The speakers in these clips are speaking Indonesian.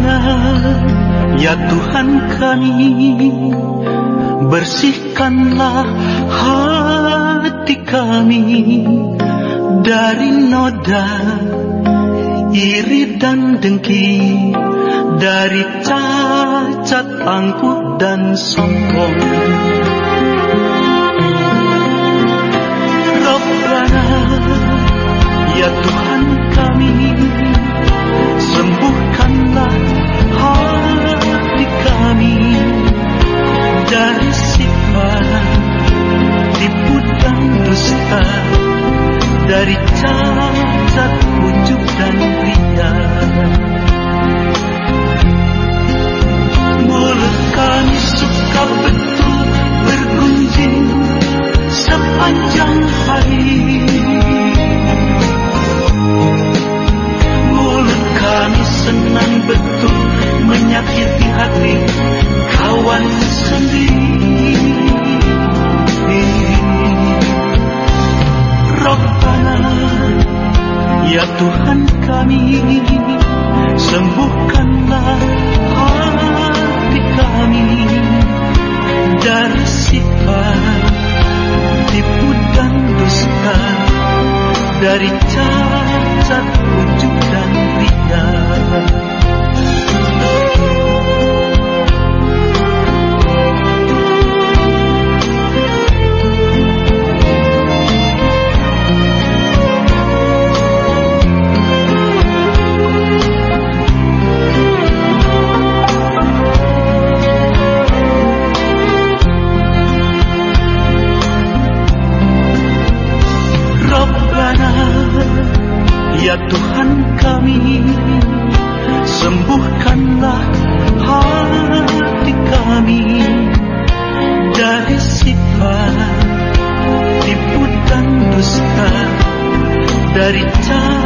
Rabbana Ya Tuhan kami Bersihkanlah hati kami Dari noda iri dan dengki Dari cacat angkuh dan sombong Rabbana Ya Tuhan Tuhan kami Sembuhkanlah hati kami Dari sifat tipu dan dusta Dari cacat kami. Sembuhkanlah hati kami Dari sifat tipu dan dusta Dari cacat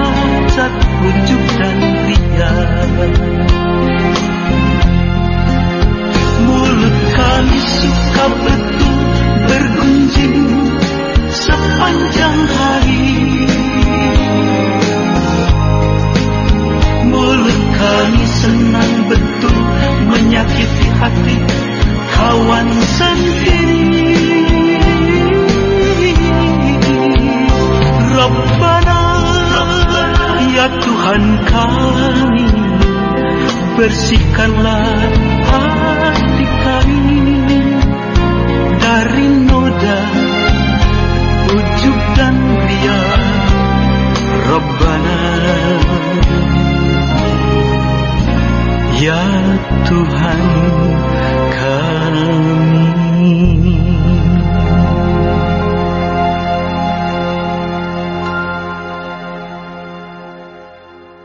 kami Bersihkanlah hati kami Dari noda ujub dan ria Rabbana Ya Tuhan